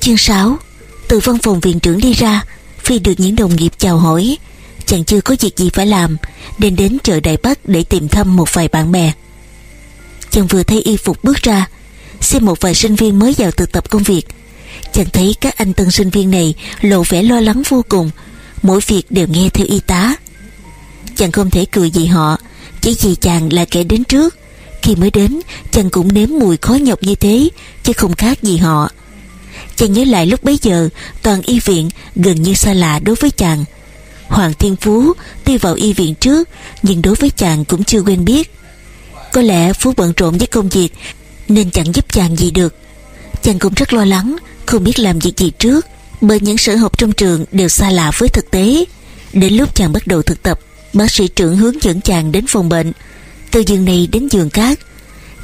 Chương 6 Từ văn phòng viện trưởng đi ra, Phi được những đồng nghiệp chào hỏi. Chàng chưa có việc gì phải làm, Nên đến chợ Đại Bắc để tìm thăm một vài bạn bè. Chàng vừa thấy y phục bước ra, Xem một vài sinh viên mới vào thực tập công việc. Chàng thấy các anh tân sinh viên này Lộ vẻ lo lắng vô cùng, Mỗi việc đều nghe theo y tá. Chàng không thể cười gì họ, Chỉ vì chàng là kẻ đến trước. Khi mới đến, Chàng cũng nếm mùi khó nhọc như thế, Chứ không khác gì họ. Chàng nhớ lại lúc bấy giờ, Toàn y viện gần như xa lạ đối với chàng. Hoàng Thiên Phú Tuy vào y viện trước, Nhưng đối với chàng cũng chưa quen biết. Có lẽ Phú bận rộn với công việc, Nên chẳng giúp chàng gì được. Chàng cũng rất lo lắng, Không biết làm việc gì trước, Bởi những sở học trong trường đều xa lạ với thực tế. Đến lúc chàng bắt đầu thực tập, Bác sĩ trưởng hướng dẫn chàng đến phòng bệnh. Từ giường này đến giường khác,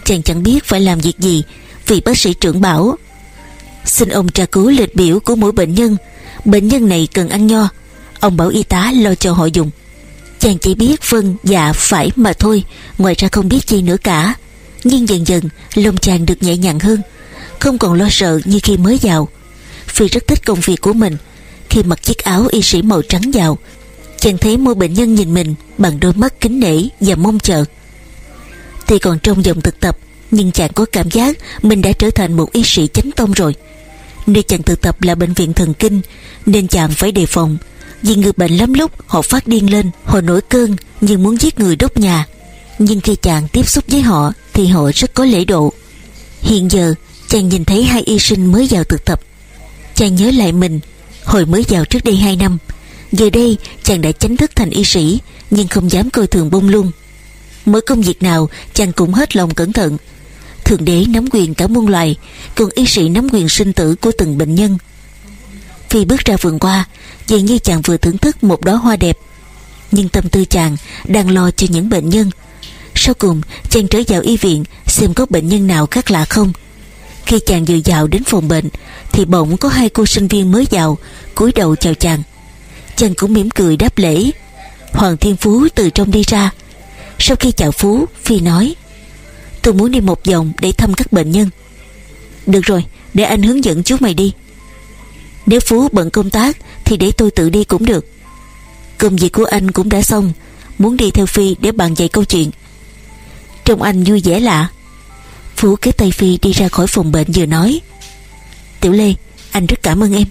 Chàng chẳng biết phải làm việc gì, Vì bác sĩ trưởng bảo Xin ông tra cứu lịch biểu của mỗi bệnh nhân. Bệnh nhân này cần ăn nho. Ông bảo y tá lo cho họ dùng. Chàng chỉ biết vâng dạ phải mà thôi. Ngoài ra không biết gì nữa cả. Nhưng dần dần lòng chàng được nhẹ nhàng hơn. Không còn lo sợ như khi mới vào. Phi rất thích công việc của mình. Khi mặc chiếc áo y sĩ màu trắng vào, Chàng thấy mỗi bệnh nhân nhìn mình Bằng đôi mắt kính nể và mong chờ. Tuy còn trong dòng thực tập, Nhưng chàng có cảm giác Mình đã trở thành một y sĩ chánh tông rồi. Nơi chàng thực tập là bệnh viện thần kinh, Nên chàng phải đề phòng. Vì người bệnh lắm lúc, họ phát điên lên, Họ nổi cơn nhưng muốn giết người đốt nhà. Nhưng khi chàng tiếp xúc với họ, Thì họ rất có lễ độ. Hiện giờ, chàng nhìn thấy hai y sinh mới vào thực tập. Chàng nhớ lại mình, Hồi mới vào trước đây 2 năm. Giờ đây, chàng đã chính thức thành y sĩ, Nhưng không dám coi thường bông lung. Mỗi công việc nào, chàng cũng hết lòng cẩn thận. Thượng đế nắm quyền cả muôn loài Còn y sĩ nắm quyền sinh tử của từng bệnh nhân. Phi bước ra vườn qua Dường như chàng vừa thưởng thức một đóa hoa đẹp. Nhưng tâm tư chàng Đang lo cho những bệnh nhân. Sau cùng, chàng trở vào y viện Xem có bệnh nhân nào khác lạ không. Khi chàng vừa vào đến phòng bệnh, Thì bỗng có hai cô sinh viên mới vào, cúi đầu chào chàng. Chàng cũng mỉm cười đáp lễ. Hoàng Thiên Phú từ trong đi ra. Sau khi chào Phú, Phi nói Tôi muốn đi một vòng để thăm các bệnh nhân. Được rồi, Để anh hướng dẫn chú mày đi. Nếu Phú bận công tác, Thì để tôi tự đi cũng được. Công việc của anh cũng đã xong, Muốn đi theo Phi để bàn dạy câu chuyện. Trông anh vui vẻ lạ. Phú kéo tay Phi đi ra khỏi phòng bệnh vừa nói. Tiểu Lê, Anh rất cảm ơn em.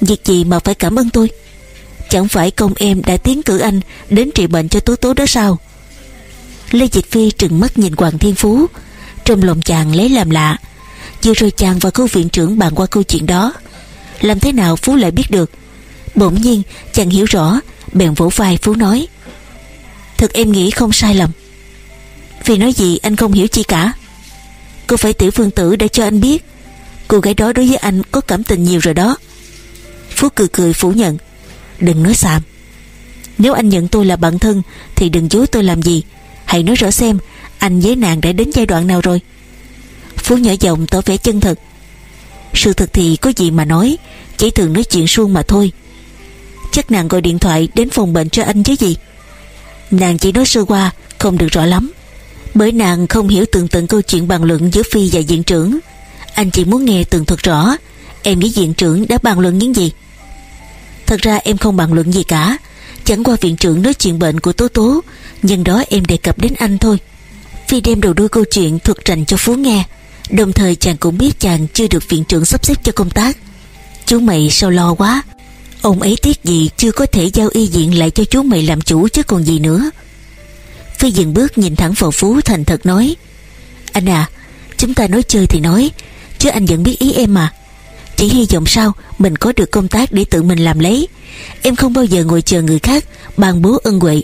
Việc gì mà phải cảm ơn tôi? Chẳng phải công em đã tiến cử anh Đến trị bệnh cho Tố Tố đó sao? Lê Dịch Phi trừng mắt nhìn Hoàng Thiên Phú. Trong lòng chàng lấy làm lạ. Vừa rồi chàng và cô viện trưởng bàn qua câu chuyện đó. Làm thế nào Phú lại biết được? Bỗng nhiên, chàng hiểu rõ, Bèn vỗ vai Phú nói. Thật em nghĩ không sai lầm. Vì nói gì anh không hiểu chi cả. Cô phải tiểu phương tử đã cho anh biết? Cô gái đó đối với anh có cảm tình nhiều rồi đó. Phú cười cười phủ nhận. Đừng nói xàm. Nếu anh nhận tôi là bạn thân, Thì đừng dối tôi làm gì. Hãy nói rõ xem, Anh với nàng đã đến giai đoạn nào rồi? Phú nhỏ giọng tỏ vẻ chân thật. Sự thật thì có gì mà nói, Chỉ thường nói chuyện suông mà thôi. Chắc nàng gọi điện thoại đến phòng bệnh cho anh chứ gì? Nàng chỉ nói sơ qua, Không được rõ lắm. Bởi nàng không hiểu tường tận câu chuyện bàn luận giữa Phi và diện trưởng. Anh chỉ muốn nghe tường thuật rõ, Em với diện trưởng đã bàn luận những gì? Thật ra em không bàn luận gì cả Chẳng qua viện trưởng nói chuyện bệnh của Tố Tố, Nhưng đó em đề cập đến anh thôi. Phi đem đầu đuôi câu chuyện thuật rành cho Phú nghe, Đồng thời chàng cũng biết chàng chưa được viện trưởng sắp xếp cho công tác. Chú mày sao lo quá? Ông ấy tiếc gì chưa có thể giao y diện lại cho chú mày làm chủ chứ còn gì nữa. Phi dừng bước nhìn thẳng vào Phú thành thật nói, Anh à Chúng ta nói chơi thì nói, Chứ anh vẫn biết ý em mà. Chỉ hy vọng sau Mình có được công tác để tự mình làm lấy. Em không bao giờ ngồi chờ người khác, bàn bố ân huệ.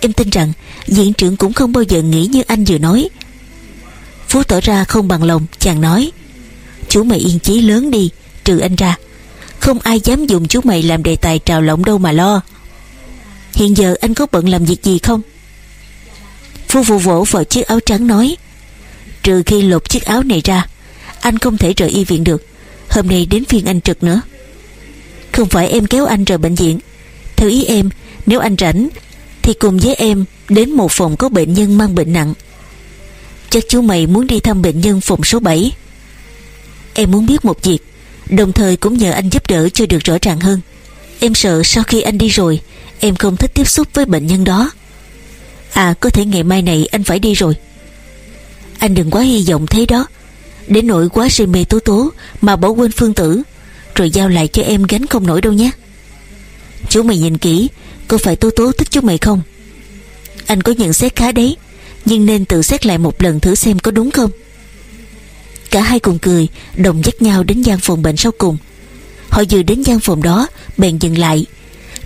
Em tin rằng diễn trưởng cũng không bao giờ nghĩ như anh vừa nói. Phú tỏ ra không bằng lòng, Chàng nói. Chú mày yên chí lớn đi, Trừ anh ra. Không ai dám dùng chú mày làm đề tài trào lộng đâu mà lo. Hiện giờ anh có bận làm việc gì không? Phú vụ vỗ vào chiếc áo trắng nói. Trừ khi lột chiếc áo này ra, Anh không thể rời y viện được. Hôm nay đến phiên anh trực nữa. Không phải em kéo anh rời bệnh viện. Theo ý em, Nếu anh rảnh, Thì cùng với em Đến một phòng có bệnh nhân mang bệnh nặng. Chắc chú mày muốn đi thăm bệnh nhân phòng số 7 Em muốn biết một việc, Đồng thời cũng nhờ anh giúp đỡ cho được rõ ràng hơn. Em sợ sau khi anh đi rồi, Em không thích tiếp xúc với bệnh nhân đó. À có thể ngày mai này anh phải đi rồi. Anh đừng quá hy vọng thế đó. Để nội quá si mê tố tố Mà bỏ quên phương tử, Rồi giao lại cho em gánh không nổi đâu nhé. Chú mày nhìn kỹ, Có phải tố tố thích chú mày không? Anh có nhận xét khá đấy, Nhưng nên tự xét lại một lần thử xem có đúng không? Cả hai cùng cười, Đồng dắt nhau đến gian phòng bệnh sau cùng. Họ vừa đến gian phòng đó, Bèn dừng lại.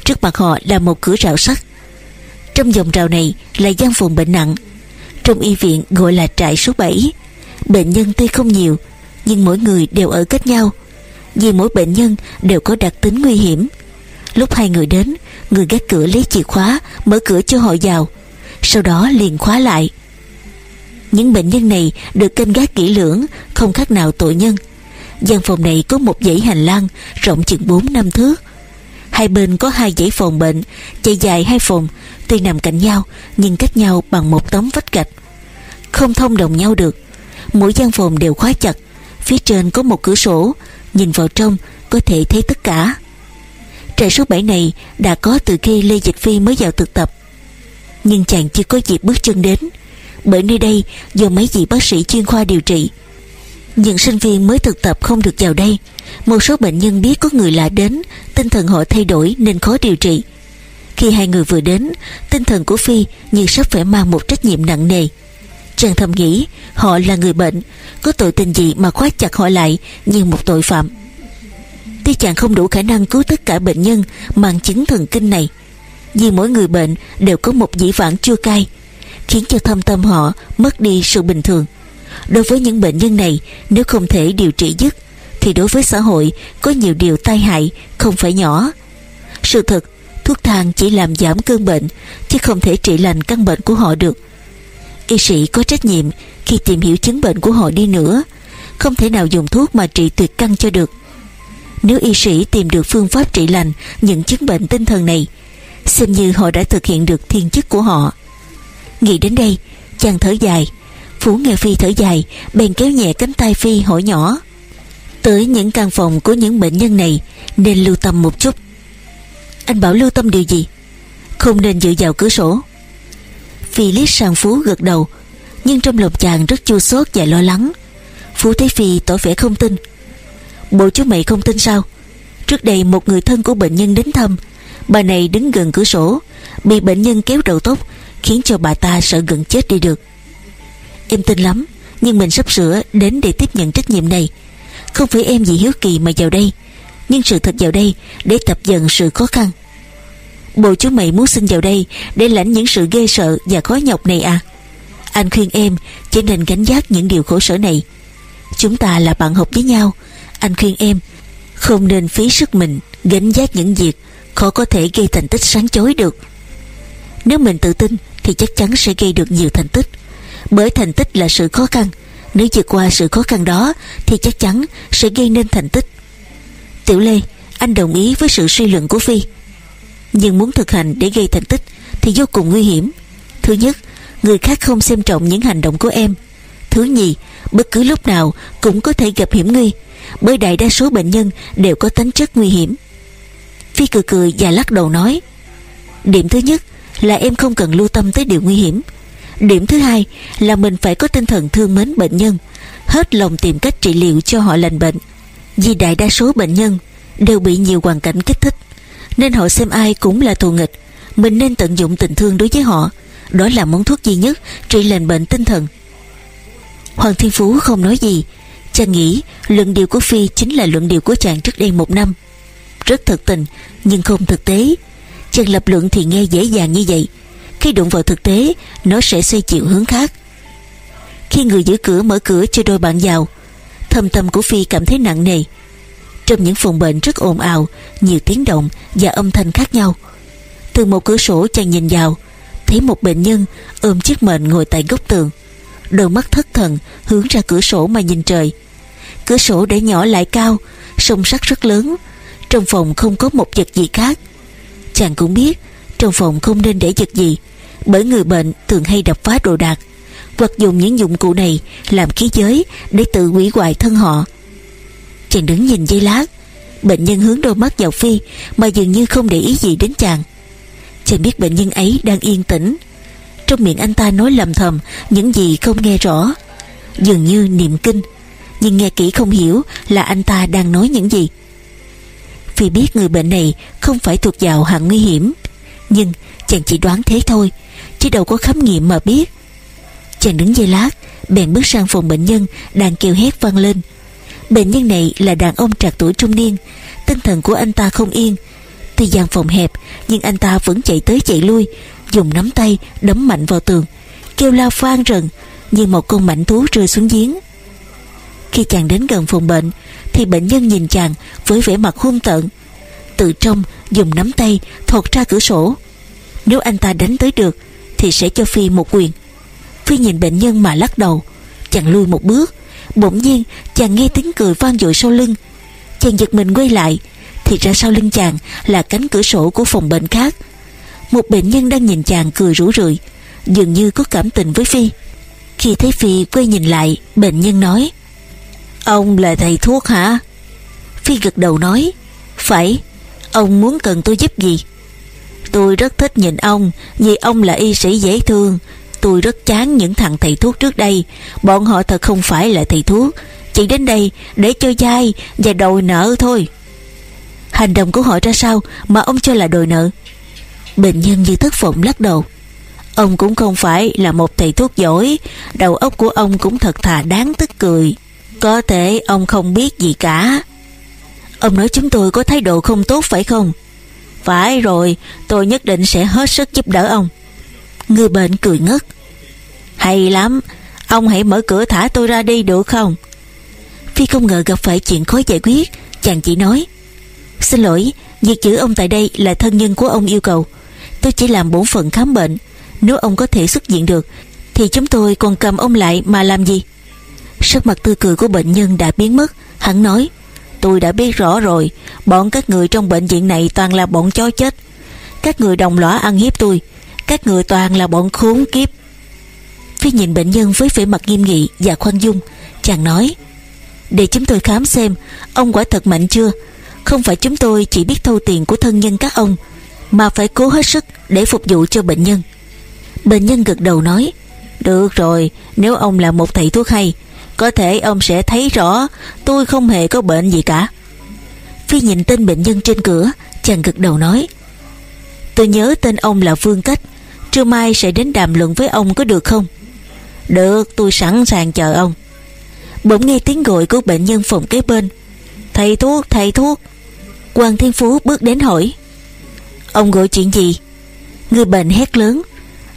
Trước mặt họ là một cửa rào sắt. Trong vòng rào này là gian phòng bệnh nặng. Trong y viện gọi là trại số 7 Bệnh nhân tuy không nhiều, Nhưng mỗi người đều ở cách nhau. Vì mỗi bệnh nhân đều có đặc tính nguy hiểm. Lúc hai người đến, Người gác cửa lấy chìa khóa, Mở cửa cho họ vào. Sau đó liền khóa lại. Những bệnh nhân này được canh gác kỹ lưỡng, Không khác nào tội nhân. Gian phòng này có một dãy hành lang rộng chừng 4 năm thước. Hai bên có hai dãy phòng bệnh chạy dài hai phòng, tuy nằm cạnh nhau, nhưng cách nhau bằng một tấm vách gạch. Không thông đồng nhau được mỗi gian phòng đều khóa chặt. Phía trên có một cửa sổ. Nhìn vào trong, có thể thấy tất cả. Trại số 7 này đã có từ khi Lê Dịch Phi mới vào thực tập. Nhưng chàng chưa có dịp bước chân đến. Bởi nơi đây do mấy vị bác sĩ chuyên khoa điều trị. Những sinh viên mới thực tập không được vào đây. Một số bệnh nhân biết có người lạ đến, Tinh thần họ thay đổi nên khó điều trị. Khi hai người vừa đến, Tinh thần của Phi như sắp phải mang một trách nhiệm nặng nề. Chàng thầm nghĩ Họ là người bệnh, Có tội tình gì mà khóa chặt họ lại Như một tội phạm. Tuy chàng không đủ khả năng cứu tất cả bệnh nhân Mang chứng thần kinh này Vì mỗi người bệnh đều có một dĩ vãng chua cay Khiến cho thâm tâm họ mất đi sự bình thường. Đối với những bệnh nhân này, Nếu không thể điều trị dứt, Thì đối với xã hội có nhiều điều tai hại Không phải nhỏ. Sự thật, thuốc thang chỉ làm giảm cơn bệnh, Chứ không thể trị lành căn bệnh của họ được. Y sĩ có trách nhiệm Khi tìm hiểu chứng bệnh của họ đi nữa. Không thể nào dùng thuốc mà trị tuyệt căn cho được. Nếu y sĩ tìm được phương pháp trị lành Những chứng bệnh tinh thần này, Xem như họ đã thực hiện được thiên chức của họ. Nghĩ đến đây, Chàng thở dài. Phú nghe Phi thở dài, Bèn kéo nhẹ cánh tay Phi hỏi nhỏ. Tới những căn phòng của những bệnh nhân này, Nên lưu tâm một chút. Anh bảo lưu tâm điều gì? Không nên dựa vào cửa sổ. Phi liếc sang Phú gật đầu, Nhưng trong lòng chàng rất chua xót và lo lắng. Phú thấy Phi tỏ vẻ không tin. Bộ chú mày không tin sao? Trước đây một người thân của bệnh nhân đến thăm, Bà này đứng gần cửa sổ, Bị bệnh nhân kéo đầu tóc, Khiến cho bà ta sợ gần chết đi được. Em tin lắm, Nhưng mình sắp sửa đến để tiếp nhận trách nhiệm này. Không phải em vì hiếu kỳ mà vào đây, Nhưng sự thật vào đây Để tập dần sự khó khăn. Bộ chú mày muốn xin vào đây Để lãnh những sự ghê sợ và khó nhọc này à? Anh khuyên em Chỉ nên gánh giác những điều khổ sở này. Chúng ta là bạn học với nhau. Anh khuyên em Không nên phí sức mình Gánh giác những việc Khó có thể gây thành tích sáng chói được. Nếu mình tự tin Thì chắc chắn sẽ gây được nhiều thành tích. Bởi thành tích là sự khó khăn. Nếu vượt qua sự khó khăn đó Thì chắc chắn sẽ gây nên thành tích. Tiểu Lê, Anh đồng ý với sự suy luận của Phi. Nhưng muốn thực hành để gây thành tích Thì vô cùng nguy hiểm. Thứ nhất, Người khác không xem trọng những hành động của em. Thứ nhì, Bất cứ lúc nào cũng có thể gặp hiểm nguy, Bởi đại đa số bệnh nhân đều có tính chất nguy hiểm. Phi cười cười và lắc đầu nói, Điểm thứ nhất là em không cần lưu tâm tới điều nguy hiểm. Điểm thứ hai là mình phải có tinh thần thương mến bệnh nhân, Hết lòng tìm cách trị liệu cho họ lành bệnh, Vì đại đa số bệnh nhân Đều bị nhiều hoàn cảnh kích thích. Nên họ xem ai cũng là thù nghịch. Mình nên tận dụng tình thương đối với họ. Đó là món thuốc duy nhất Trị lành bệnh tinh thần. Hoàng Thiên Phú không nói gì. Chàng nghĩ luận điều của Phi Chính là luận điều của chàng trước đây một năm. Rất thực tình, Nhưng không thực tế. Chàng lập luận thì nghe dễ dàng như vậy. Khi đụng vào thực tế, Nó sẽ xoay chiều hướng khác. Khi người giữ cửa mở cửa cho đôi bạn vào Thâm tâm của Phi cảm thấy nặng nề. Trong những phòng bệnh rất ồn ào, Nhiều tiếng động và âm thanh khác nhau. Từ một cửa sổ chàng nhìn vào, Thấy một bệnh nhân ôm chiếc mệnh ngồi tại góc tường. Đôi mắt thất thần hướng ra cửa sổ mà nhìn trời. Cửa sổ để nhỏ lại cao Sông sắt rất lớn. Trong phòng không có một vật gì khác. Chàng cũng biết Trong phòng không nên để vật gì, bởi người bệnh thường hay đập phá đồ đạc hoặc dùng những dụng cụ này làm khí giới để tự hủy hoại thân họ. Chàng đứng nhìn dây lát. Bệnh nhân hướng đôi mắt vào Phi, Mà dường như không để ý gì đến chàng. Chàng biết bệnh nhân ấy đang yên tĩnh. Trong miệng anh ta nói lầm thầm Những gì không nghe rõ. Dường như niệm kinh, Nhưng nghe kỹ không hiểu là anh ta đang nói những gì. Phi biết người bệnh này Không phải thuộc vào hạng nguy hiểm, Nhưng chàng chỉ đoán thế thôi, Chứ đâu có khám nghiệm mà biết. Chàng đứng dây lát, Bèn bước sang phòng bệnh nhân Đang kêu hét vang lên. Bệnh nhân này là đàn ông trạc tuổi trung niên. Tinh thần của anh ta không yên. Tuy gian phòng hẹp, Nhưng anh ta vẫn chạy tới chạy lui, Dùng nắm tay đấm mạnh vào tường, Kêu la phan rần, Như một con mảnh thú rơi xuống giếng. Khi chàng đến gần phòng bệnh, Thì bệnh nhân nhìn chàng với vẻ mặt hung tợn. Từ trong, dùng nắm tay thọt ra cửa sổ. Nếu anh ta đánh tới được, Thì sẽ cho Phi một quyền. Phi nhìn bệnh nhân mà lắc đầu, Chàng lui một bước. Bỗng nhiên, chàng nghe tiếng cười vang dội sau lưng. Chàng giật mình quay lại. Thì ra sau lưng chàng là cánh cửa sổ của phòng bệnh khác. Một bệnh nhân đang nhìn chàng cười rủ rượi, Dường như có cảm tình với Phi. Khi thấy Phi quay nhìn lại, Bệnh nhân nói, Ông là thầy thuốc hả? Phi gật đầu nói, Phải, Ông muốn cần tôi giúp gì? Tôi rất thích nhìn ông, Vì ông là y sĩ dễ thương Tôi rất chán những thằng thầy thuốc trước đây. Bọn họ thật không phải là thầy thuốc. Chỉ đến đây để cho dai Và đòi nợ thôi. Hành động của họ ra sao Mà ông cho là đòi nợ? Bệnh nhân như thất vọng lắc đầu. Ông cũng không phải là một thầy thuốc giỏi. Đầu óc của ông cũng thật thà đáng tức cười. Có thể ông không biết gì cả. Ông nói chúng tôi có thái độ không tốt phải không? Phải rồi, Tôi nhất định sẽ hết sức giúp đỡ ông. Người bệnh cười ngất. Hay lắm, Ông hãy mở cửa thả tôi ra đi được không? Phi không ngờ gặp phải chuyện khó giải quyết, Chàng chỉ nói. Xin lỗi, Việc giữ ông tại đây là thân nhân của ông yêu cầu. Tôi chỉ làm bổn phận khám bệnh. Nếu ông có thể xuất viện được, Thì chúng tôi còn cầm ông lại mà làm gì? Sắc mặt tươi cười của bệnh nhân đã biến mất. Hắn nói, Tôi đã biết rõ rồi. Bọn các người trong bệnh viện này toàn là bọn chó chết. Các người đồng lõa ăn hiếp tôi. Các người toàn là bọn khốn kiếp. Phi nhìn bệnh nhân với vẻ mặt nghiêm nghị và khoan dung. Chàng nói, Để chúng tôi khám xem, Ông quả thật mạnh chưa? Không phải chúng tôi chỉ biết thâu tiền của thân nhân các ông, Mà phải cố hết sức Để phục vụ cho bệnh nhân. Bệnh nhân gật đầu nói, Được rồi, nếu ông là một thầy thuốc hay, Có thể ông sẽ thấy rõ Tôi không hề có bệnh gì cả. Phi nhìn tên bệnh nhân trên cửa, Chàng gật đầu nói, Tôi nhớ tên ông là Vương Cách. Trưa mai sẽ đến đàm luận với ông có được không? Được, tôi sẵn sàng chờ ông. Bỗng nghe tiếng gọi của bệnh nhân phòng kế bên. Thầy thuốc thầy thuốc. Hoàng Thiên Phú bước đến hỏi. Ông gọi chuyện gì? Người bệnh hét lớn.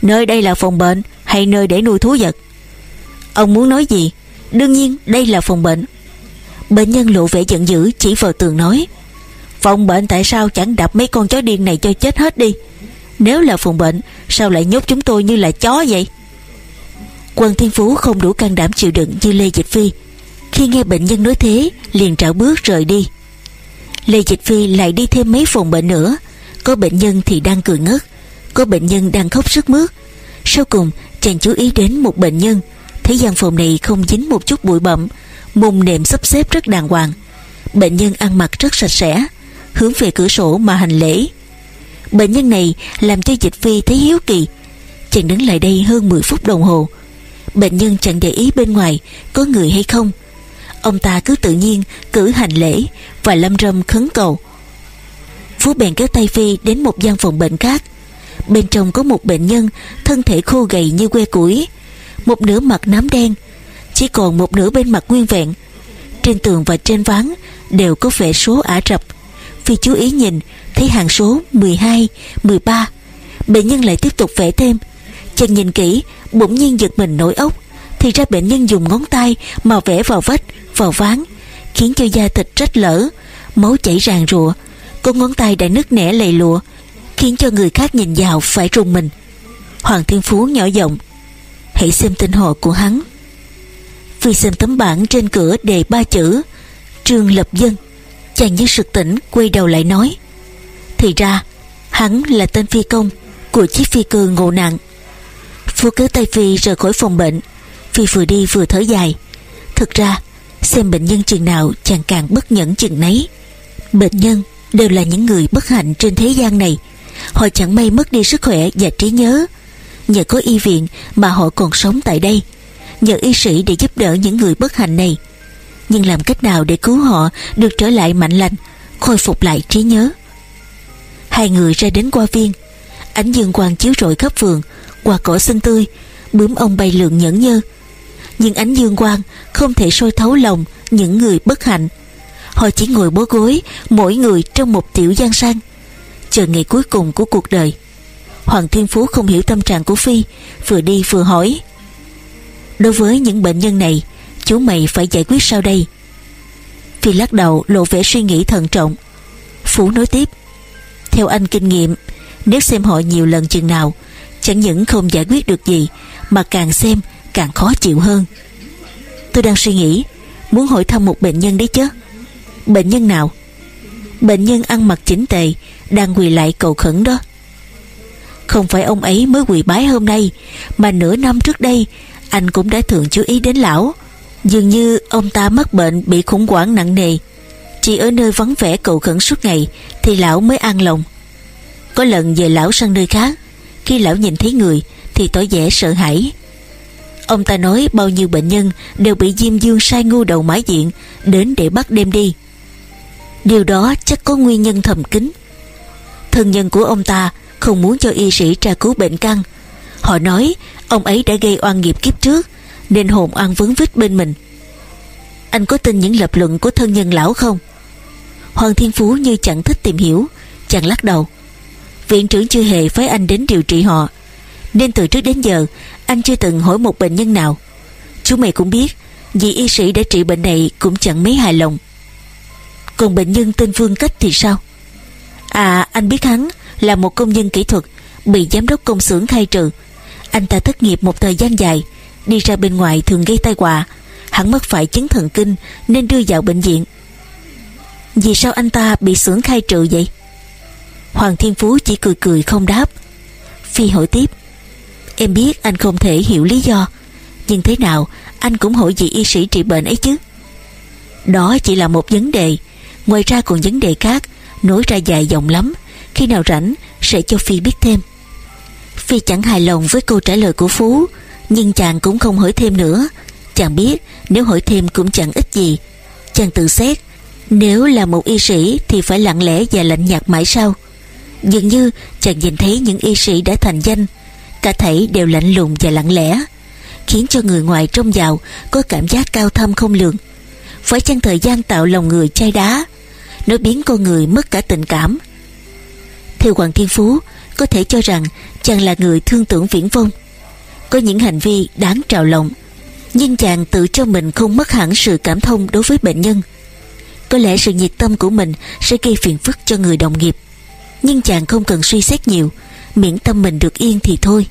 Nơi đây là phòng bệnh hay nơi để nuôi thú vật? Ông muốn nói gì? Đương nhiên, đây là phòng bệnh. Bệnh nhân lộ vẻ giận dữ, chỉ vào tường nói. Phòng bệnh tại sao chẳng đập mấy con chó điên này cho chết hết đi? Nếu là phòng bệnh, Sao lại nhốt chúng tôi như là chó vậy? Quân Thiên Phú không đủ can đảm chịu đựng như Lê Dịch Phi. Khi nghe bệnh nhân nói thế, Liền trảo bước rời đi. Lê Dịch Phi lại đi thêm mấy phòng bệnh nữa. Có bệnh nhân thì đang cười ngất, Có bệnh nhân đang khóc sức mướt. Sau cùng, chàng chú ý đến một bệnh nhân. Thấy gian phòng này không dính một chút bụi bậm Mùng nệm sắp xếp rất đàng hoàng. Bệnh nhân ăn mặc rất sạch sẽ, Hướng về cửa sổ mà hành lễ. Bệnh nhân này làm cho dịch phi thấy hiếu kỳ. Chàng đứng lại đây hơn 10 phút đồng hồ. Bệnh nhân chẳng để ý bên ngoài Có người hay không. Ông ta cứ tự nhiên cử hành lễ Và lâm râm khấn cầu. Phú bèn kéo tay Phi đến một gian phòng bệnh khác. Bên trong có một bệnh nhân, Thân thể khô gầy như que củi, Một nửa mặt nám đen, Chỉ còn một nửa bên mặt nguyên vẹn. Trên tường và trên ván Đều có vẻ số Ả Rập. Phi chú ý nhìn Thấy hàng số 12, 13 Bệnh nhân lại tiếp tục vẽ thêm. Chàng nhìn kỹ Bỗng nhiên giật mình nổi ốc. Thì ra bệnh nhân dùng ngón tay Mà vẽ vào vách, vào ván Khiến cho da thịt rách lở Máu chảy ràng rụa. Con ngón tay đã nứt nẻ lầy lụa Khiến cho người khác nhìn vào phải rùng mình. Hoàng Thiên Phú nhỏ giọng Hãy xem tên họ của hắn. Phi xem tấm bảng trên cửa đề ba chữ Trương Lập Dân. Chàng như sực tỉnh quay đầu lại nói, Thì ra, Hắn là tên phi công Của chiếc phi cơ ngộ nạn. Phú cứu tay Phi rời khỏi phòng bệnh, Phi vừa đi vừa thở dài. Thực ra, Xem bệnh nhân chừng nào chàng càng bất nhẫn chừng nấy. Bệnh nhân đều là những người bất hạnh trên thế gian này. Họ chẳng may mất đi sức khỏe và trí nhớ. Nhờ có y viện mà họ còn sống tại đây. Nhờ y sĩ để giúp đỡ những người bất hạnh này nhưng làm cách nào để cứu họ được trở lại mạnh lành, Khôi phục lại trí nhớ? Hai người ra đến qua viên. Ánh dương quang chiếu rọi khắp vườn, Qua cỏ xinh tươi, Bướm ông bay lượn nhẫn nhơ. Nhưng ánh dương quang không thể soi thấu lòng Những người bất hạnh. Họ chỉ ngồi bó gối, Mỗi người trong một tiểu gian sang, Chờ ngày cuối cùng của cuộc đời. Hoàng Thiên Phú không hiểu tâm trạng của Phi, Vừa đi vừa hỏi, Đối với những bệnh nhân này Chú mày phải giải quyết sau đây. Phi lắc đầu, lộ vẻ suy nghĩ thận trọng. Phú nói tiếp, Theo anh kinh nghiệm, Nếu xem họ nhiều lần chừng nào, Chẳng những không giải quyết được gì, Mà càng xem càng khó chịu hơn. Tôi đang suy nghĩ, Muốn hỏi thăm một bệnh nhân đấy chứ. Bệnh nhân nào? Bệnh nhân ăn mặc chỉnh tề, Đang quỳ lại cầu khẩn đó. Không phải ông ấy mới quỳ bái hôm nay, Mà nửa năm trước đây, Anh cũng đã thường chú ý đến lão. Dường như ông ta mắc bệnh Bị khủng hoảng nặng nề. Chỉ ở nơi vắng vẻ cầu khẩn suốt ngày Thì lão mới an lòng. Có lần về lão sang nơi khác, Khi lão nhìn thấy người Thì tỏ vẻ sợ hãi. Ông ta nói bao nhiêu bệnh nhân Đều bị Diêm Dương sai ngu đầu mái diện Đến để bắt đem đi. Điều đó chắc có nguyên nhân thầm kín. Thân nhân của ông ta Không muốn cho y sĩ tra cứu bệnh căn. Họ nói Ông ấy đã gây oan nghiệp kiếp trước nên hồn oan vấn vít bên mình. Anh có tin những lập luận của thân nhân lão không? Hoàng Thiên Phú như chẳng thích tìm hiểu, Chàng lắc đầu. Viện trưởng chưa hề phái anh đến điều trị họ, Nên từ trước đến giờ, Anh chưa từng hỏi một bệnh nhân nào. Chú mày cũng biết Vì y sĩ đã trị bệnh này cũng chẳng mấy hài lòng. Còn bệnh nhân tên Phương Cách thì sao? À anh biết hắn Là một công nhân kỹ thuật, Bị giám đốc công xưởng khai trừ. Anh ta thất nghiệp một thời gian dài Đi ra bên ngoài thường gây tai họa. Hắn mắc phải chứng thần kinh Nên đưa vào bệnh viện. Vì sao anh ta bị xưởng khai trừ vậy? Hoàng Thiên Phú chỉ cười cười không đáp. Phi hỏi tiếp. Em biết anh không thể hiểu lý do, Nhưng thế nào Anh cũng hỏi vị y sĩ trị bệnh ấy chứ. Đó chỉ là một vấn đề. Ngoài ra còn vấn đề khác Nối ra dài dòng lắm. Khi nào rảnh sẽ cho Phi biết thêm. Phi chẳng hài lòng với câu trả lời của Phú. Nhưng chàng cũng không hỏi thêm nữa. Chàng biết, nếu hỏi thêm cũng chẳng ích gì. Chàng tự xét, Nếu là một y sĩ thì phải lặng lẽ và lạnh nhạt mãi sau. Dường như chàng nhìn thấy những y sĩ đã thành danh, Cả thảy đều lạnh lùng và lặng lẽ, Khiến cho người ngoài trông vào Có cảm giác cao thâm không lường. Phải chăng thời gian tạo lòng người chai đá, nó biến con người mất cả tình cảm? Theo Hoàng Thiên Phú, có thể cho rằng chàng là người thương tưởng viễn vông có những hành vi đáng trào lòng, nhưng chàng tự cho mình không mất hẳn sự cảm thông đối với bệnh nhân. Có lẽ sự nhiệt tâm của mình sẽ gây phiền phức cho người đồng nghiệp, nhưng chàng không cần suy xét nhiều, miễn tâm mình được yên thì thôi.